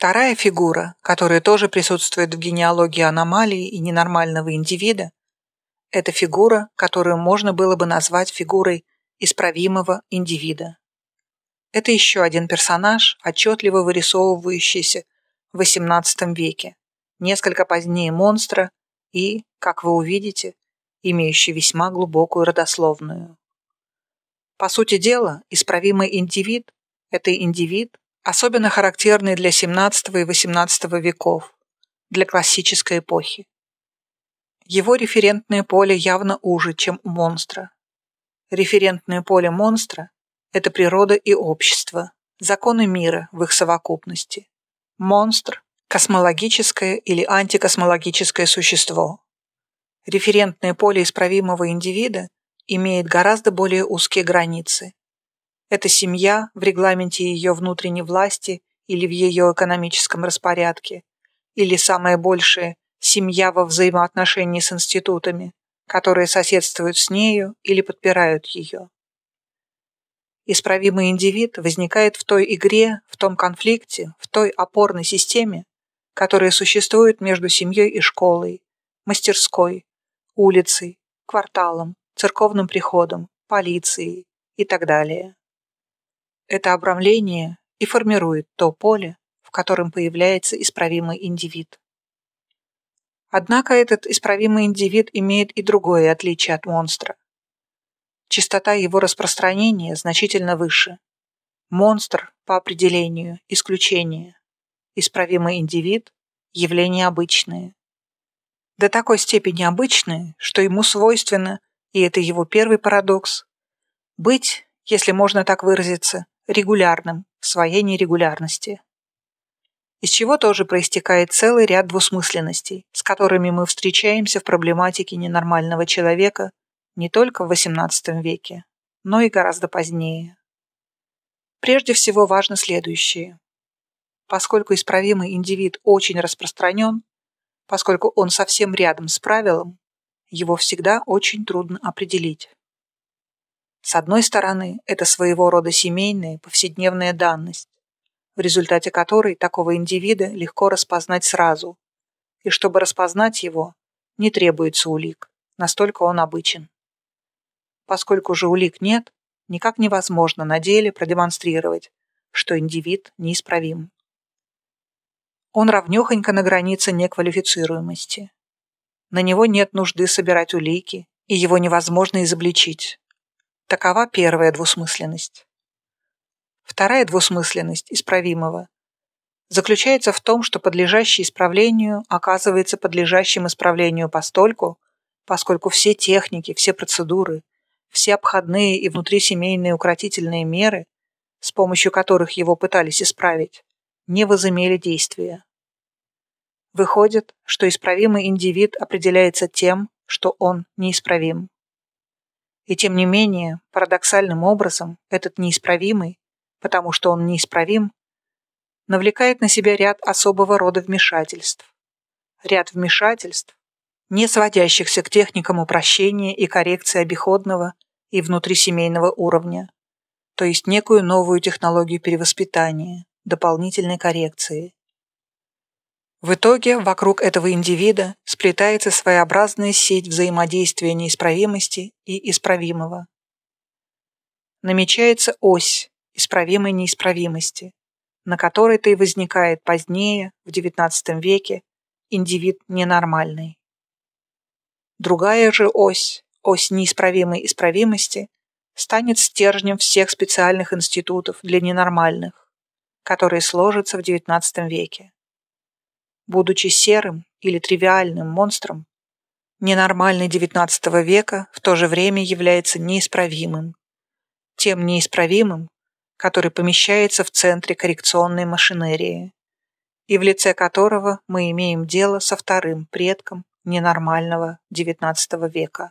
Вторая фигура, которая тоже присутствует в генеалогии аномалии и ненормального индивида, это фигура, которую можно было бы назвать фигурой исправимого индивида. Это еще один персонаж, отчетливо вырисовывающийся в XVIII веке, несколько позднее монстра и, как вы увидите, имеющий весьма глубокую родословную. По сути дела, исправимый индивид – это индивид, особенно характерный для XVII и XVIII веков, для классической эпохи. Его референтное поле явно уже, чем у монстра. Референтное поле монстра – это природа и общество, законы мира в их совокупности. Монстр – космологическое или антикосмологическое существо. Референтное поле исправимого индивида имеет гораздо более узкие границы. Это семья в регламенте ее внутренней власти или в ее экономическом распорядке, или самое большее – семья во взаимоотношении с институтами, которые соседствуют с нею или подпирают ее. Исправимый индивид возникает в той игре, в том конфликте, в той опорной системе, которая существует между семьей и школой, мастерской, улицей, кварталом, церковным приходом, полицией и так далее. Это обрамление и формирует то поле, в котором появляется исправимый индивид. Однако этот исправимый индивид имеет и другое отличие от монстра. Частота его распространения значительно выше. Монстр, по определению, исключение. Исправимый индивид – явление обычное. До такой степени обычное, что ему свойственно, и это его первый парадокс, быть, если можно так выразиться, регулярным в своей нерегулярности. Из чего тоже проистекает целый ряд двусмысленностей, с которыми мы встречаемся в проблематике ненормального человека не только в XVIII веке, но и гораздо позднее. Прежде всего важно следующее. Поскольку исправимый индивид очень распространен, поскольку он совсем рядом с правилом, его всегда очень трудно определить. С одной стороны, это своего рода семейная, повседневная данность, в результате которой такого индивида легко распознать сразу, и чтобы распознать его, не требуется улик, настолько он обычен. Поскольку же улик нет, никак невозможно на деле продемонстрировать, что индивид неисправим. Он равнёхонько на границе неквалифицируемости. На него нет нужды собирать улики, и его невозможно изобличить. Такова первая двусмысленность. Вторая двусмысленность исправимого заключается в том, что подлежащий исправлению оказывается подлежащим исправлению постольку, поскольку все техники, все процедуры, все обходные и внутрисемейные укротительные меры, с помощью которых его пытались исправить, не возымели действия. Выходит, что исправимый индивид определяется тем, что он неисправим. И тем не менее, парадоксальным образом, этот неисправимый, потому что он неисправим, навлекает на себя ряд особого рода вмешательств. Ряд вмешательств, не сводящихся к техникам упрощения и коррекции обиходного и внутрисемейного уровня, то есть некую новую технологию перевоспитания, дополнительной коррекции. В итоге вокруг этого индивида сплетается своеобразная сеть взаимодействия неисправимости и исправимого. Намечается ось исправимой неисправимости, на которой-то и возникает позднее, в XIX веке, индивид ненормальный. Другая же ось, ось неисправимой исправимости, станет стержнем всех специальных институтов для ненормальных, которые сложатся в XIX веке будучи серым или тривиальным монстром, ненормальный XIX века в то же время является неисправимым. Тем неисправимым, который помещается в центре коррекционной машинерии, и в лице которого мы имеем дело со вторым предком ненормального XIX века.